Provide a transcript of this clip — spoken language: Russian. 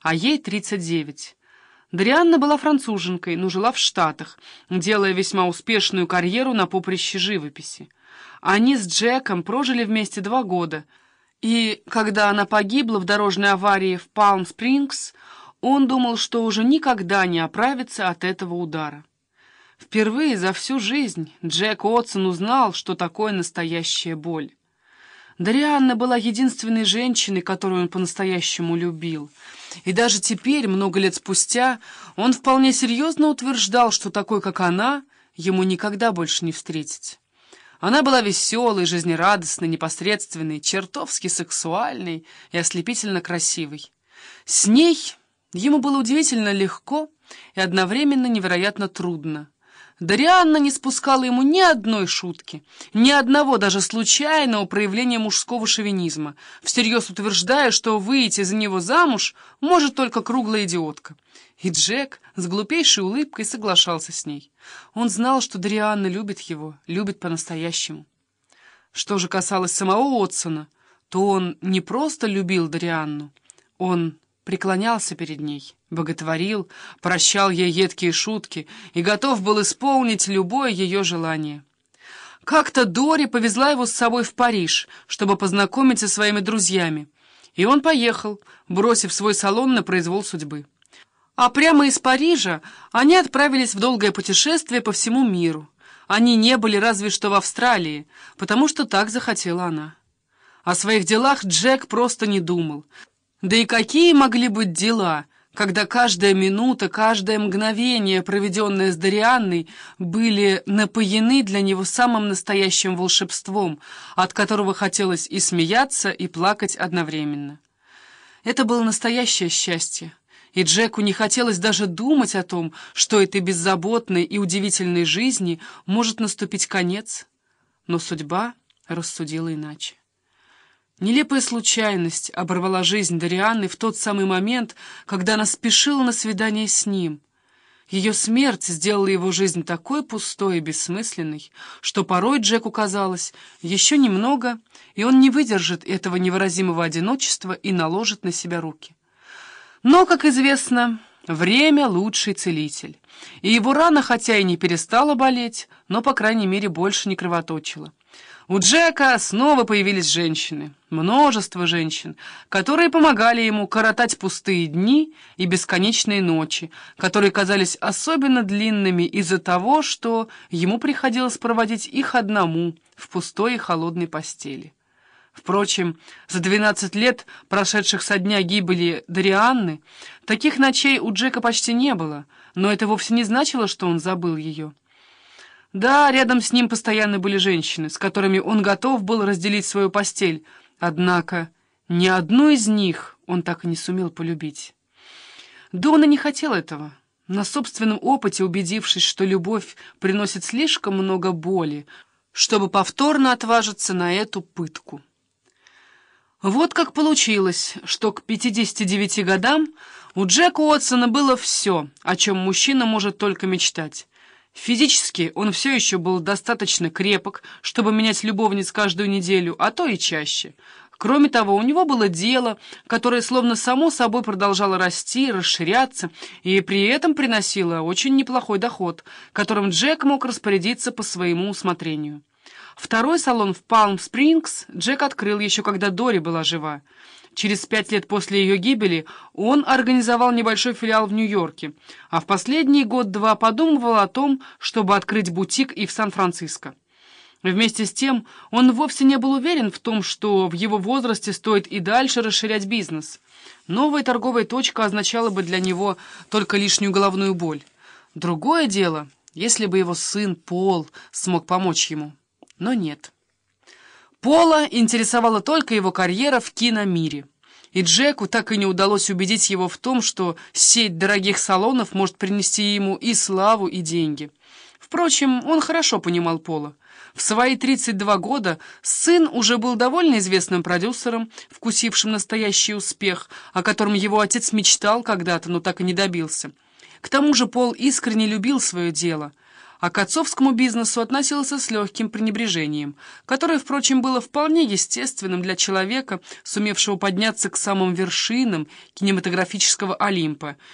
а ей 39. Дрианна была француженкой, но жила в Штатах, делая весьма успешную карьеру на поприще живописи. Они с Джеком прожили вместе два года, и когда она погибла в дорожной аварии в Палм-Спрингс, он думал, что уже никогда не оправится от этого удара. Впервые за всю жизнь Джек Отсон узнал, что такое настоящая боль. Дарианна была единственной женщиной, которую он по-настоящему любил. И даже теперь, много лет спустя, он вполне серьезно утверждал, что такой, как она, ему никогда больше не встретить. Она была веселой, жизнерадостной, непосредственной, чертовски сексуальной и ослепительно красивой. С ней ему было удивительно легко и одновременно невероятно трудно. Дарианна не спускала ему ни одной шутки, ни одного даже случайного проявления мужского шовинизма, всерьез утверждая, что выйти за него замуж может только круглая идиотка. И Джек с глупейшей улыбкой соглашался с ней. Он знал, что Дарианна любит его, любит по-настоящему. Что же касалось самого Отсона, то он не просто любил Дарианну, он преклонялся перед ней, боготворил, прощал ей едкие шутки и готов был исполнить любое ее желание. Как-то Дори повезла его с собой в Париж, чтобы познакомить со своими друзьями, и он поехал, бросив свой салон на произвол судьбы. А прямо из Парижа они отправились в долгое путешествие по всему миру. Они не были разве что в Австралии, потому что так захотела она. О своих делах Джек просто не думал, да и какие могли быть дела, когда каждая минута, каждое мгновение, проведенное с Дарианной, были напоены для него самым настоящим волшебством, от которого хотелось и смеяться, и плакать одновременно. Это было настоящее счастье, и Джеку не хотелось даже думать о том, что этой беззаботной и удивительной жизни может наступить конец, но судьба рассудила иначе. Нелепая случайность оборвала жизнь Дарианны в тот самый момент, когда она спешила на свидание с ним. Ее смерть сделала его жизнь такой пустой и бессмысленной, что порой Джеку казалось, еще немного, и он не выдержит этого невыразимого одиночества и наложит на себя руки. Но, как известно, время — лучший целитель, и его рана хотя и не перестала болеть, но, по крайней мере, больше не кровоточила. У Джека снова появились женщины, множество женщин, которые помогали ему коротать пустые дни и бесконечные ночи, которые казались особенно длинными из-за того, что ему приходилось проводить их одному в пустой и холодной постели. Впрочем, за двенадцать лет, прошедших со дня гибели Дарианны, таких ночей у Джека почти не было, но это вовсе не значило, что он забыл ее. Да, рядом с ним постоянно были женщины, с которыми он готов был разделить свою постель, однако ни одну из них он так и не сумел полюбить. Дона не хотел этого, на собственном опыте убедившись, что любовь приносит слишком много боли, чтобы повторно отважиться на эту пытку. Вот как получилось, что к 59 годам у Джека Уотсона было все, о чем мужчина может только мечтать. Физически он все еще был достаточно крепок, чтобы менять любовниц каждую неделю, а то и чаще. Кроме того, у него было дело, которое словно само собой продолжало расти, расширяться, и при этом приносило очень неплохой доход, которым Джек мог распорядиться по своему усмотрению. Второй салон в Палм-Спрингс Джек открыл еще когда Дори была жива. Через пять лет после ее гибели он организовал небольшой филиал в Нью-Йорке, а в последний год-два подумывал о том, чтобы открыть бутик и в Сан-Франциско. Вместе с тем он вовсе не был уверен в том, что в его возрасте стоит и дальше расширять бизнес. Новая торговая точка означала бы для него только лишнюю головную боль. Другое дело, если бы его сын Пол смог помочь ему. Но нет. Пола интересовала только его карьера в киномире. И Джеку так и не удалось убедить его в том, что сеть дорогих салонов может принести ему и славу, и деньги. Впрочем, он хорошо понимал Пола. В свои 32 года сын уже был довольно известным продюсером, вкусившим настоящий успех, о котором его отец мечтал когда-то, но так и не добился. К тому же Пол искренне любил свое дело — а к отцовскому бизнесу относился с легким пренебрежением, которое, впрочем, было вполне естественным для человека, сумевшего подняться к самым вершинам кинематографического Олимпа